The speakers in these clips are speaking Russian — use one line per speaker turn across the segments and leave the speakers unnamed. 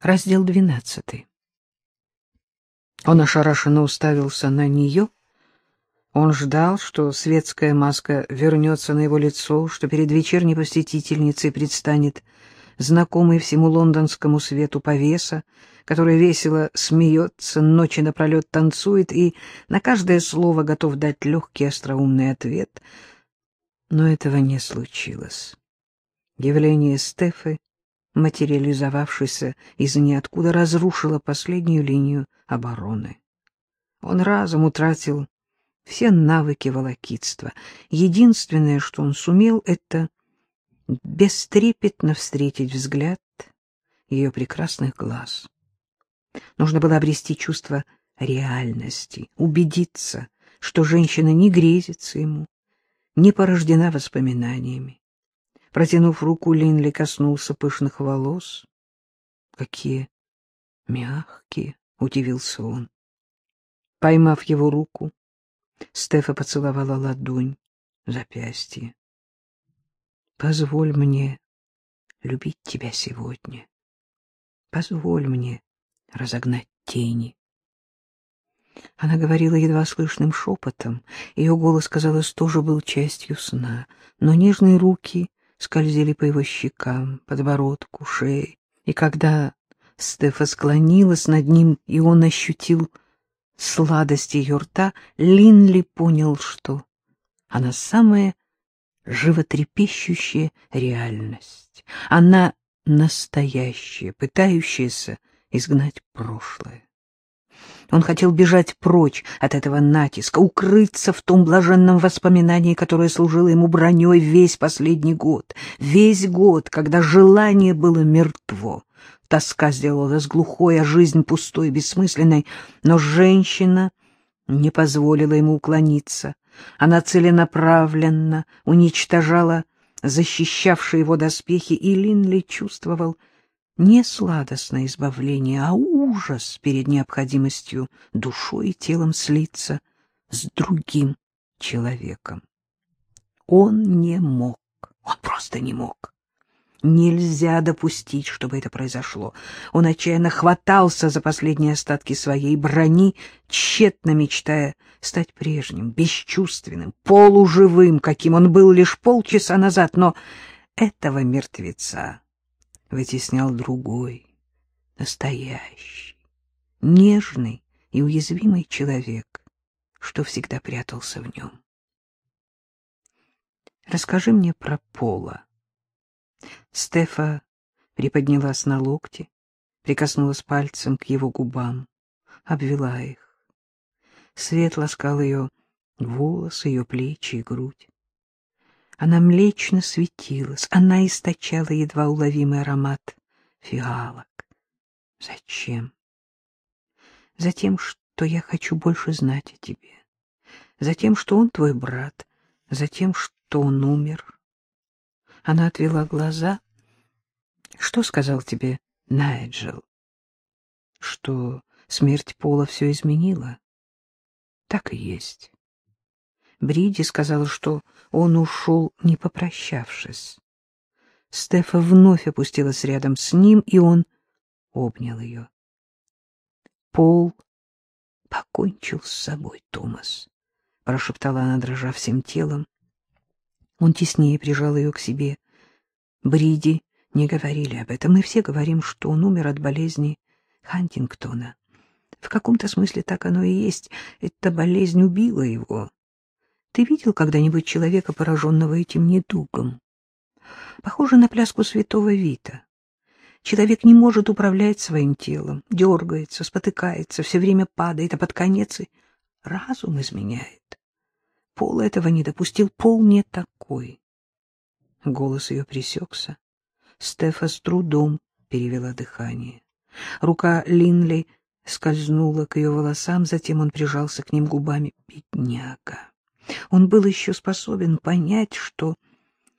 Раздел двенадцатый. Он ошарашенно уставился на нее. Он ждал, что светская маска вернется на его лицо, что перед вечерней посетительницей предстанет знакомый всему лондонскому свету повеса, который весело смеется, ночи напролет танцует и на каждое слово готов дать легкий остроумный ответ. Но этого не случилось. Явление Стефы материализовавшийся из ниоткуда, разрушила последнюю линию обороны. Он разом утратил все навыки волокитства. Единственное, что он сумел, — это бестрепетно встретить взгляд ее прекрасных глаз. Нужно было обрести чувство реальности, убедиться, что женщина не грезится ему, не порождена воспоминаниями. Протянув руку, Линли коснулся пышных волос. Какие мягкие, — удивился он. Поймав его руку, Стефа поцеловала ладонь, запястье. — Позволь мне любить тебя сегодня. Позволь мне разогнать тени. Она говорила едва слышным шепотом. Ее голос, казалось, тоже был частью сна, но нежные руки скользили по его щекам, подбородку, шее. И когда Стефа склонилась над ним, и он ощутил сладость ее рта, Линли понял, что она самая животрепещущая реальность. Она настоящая, пытающаяся изгнать прошлое. Он хотел бежать прочь от этого натиска, укрыться в том блаженном воспоминании, которое служило ему броней весь последний год. Весь год, когда желание было мертво. Тоска сделалась глухой, а жизнь пустой, бессмысленной. Но женщина не позволила ему уклониться. Она целенаправленно уничтожала защищавшие его доспехи, и Линли чувствовал не сладостное избавление, а ужас перед необходимостью душой и телом слиться с другим человеком. Он не мог, он просто не мог. Нельзя допустить, чтобы это произошло. Он отчаянно хватался за последние остатки своей брони, тщетно мечтая стать прежним, бесчувственным, полуживым, каким он был лишь полчаса назад, но этого мертвеца вытеснял другой, настоящий, нежный и уязвимый человек, что всегда прятался в нем. Расскажи мне про Пола. Стефа приподнялась на локте, прикоснулась пальцем к его губам, обвела их. Свет ласкал ее волосы, ее плечи и грудь. Она млечно светилась, она источала едва уловимый аромат фиалок. Зачем? Затем, что я хочу больше знать о тебе. Затем, что он твой брат. Затем, что он умер. Она отвела глаза. Что сказал тебе Найджел? Что смерть Пола все изменила? Так и есть. Бриди сказала, что он ушел, не попрощавшись. Стефа вновь опустилась рядом с ним, и он обнял ее. Пол покончил с собой, Томас, — прошептала она, дрожа всем телом. Он теснее прижал ее к себе. Бриди не говорили об этом. Мы все говорим, что он умер от болезни Хантингтона. В каком-то смысле так оно и есть. Эта болезнь убила его. Ты видел когда-нибудь человека, пораженного этим недугом? Похоже на пляску святого Вита. Человек не может управлять своим телом, дергается, спотыкается, все время падает, а под конец и разум изменяет. Пол этого не допустил, Пол не такой. Голос ее пресекся. Стефа с трудом перевела дыхание. Рука Линли скользнула к ее волосам, затем он прижался к ним губами. Бедняга! Он был еще способен понять, что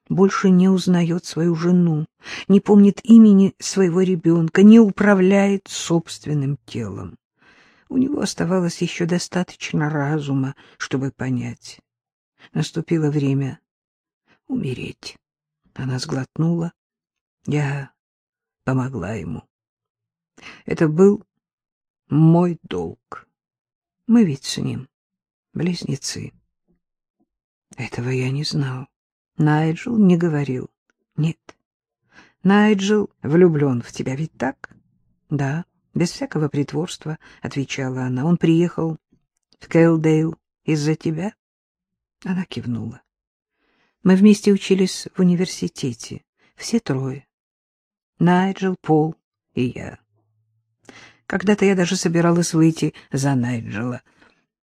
больше не узнает свою жену, не помнит имени своего ребенка, не управляет собственным телом. У него оставалось еще достаточно разума, чтобы понять. Наступило время умереть. Она сглотнула. Я помогла ему. Это был мой долг. Мы ведь с ним близнецы. Этого я не знал. Найджел не говорил. Нет. Найджел влюблен в тебя, ведь так? Да, без всякого притворства, — отвечала она. Он приехал в Кэлдейл из-за тебя? Она кивнула. Мы вместе учились в университете, все трое. Найджел, Пол и я. Когда-то я даже собиралась выйти за Найджела.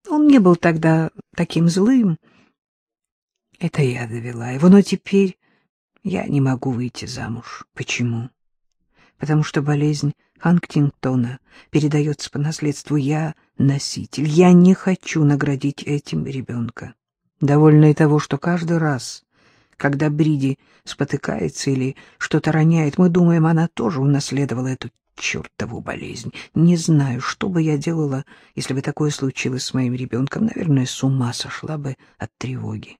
Он не был тогда таким злым. Это я довела его, но теперь я не могу выйти замуж. Почему? Потому что болезнь Хангтингтона передается по наследству. Я носитель. Я не хочу наградить этим ребенка. Довольно и того, что каждый раз, когда Бриди спотыкается или что-то роняет, мы думаем, она тоже унаследовала эту чертову болезнь. Не знаю, что бы я делала, если бы такое случилось с моим ребенком. Наверное, с ума сошла бы от тревоги.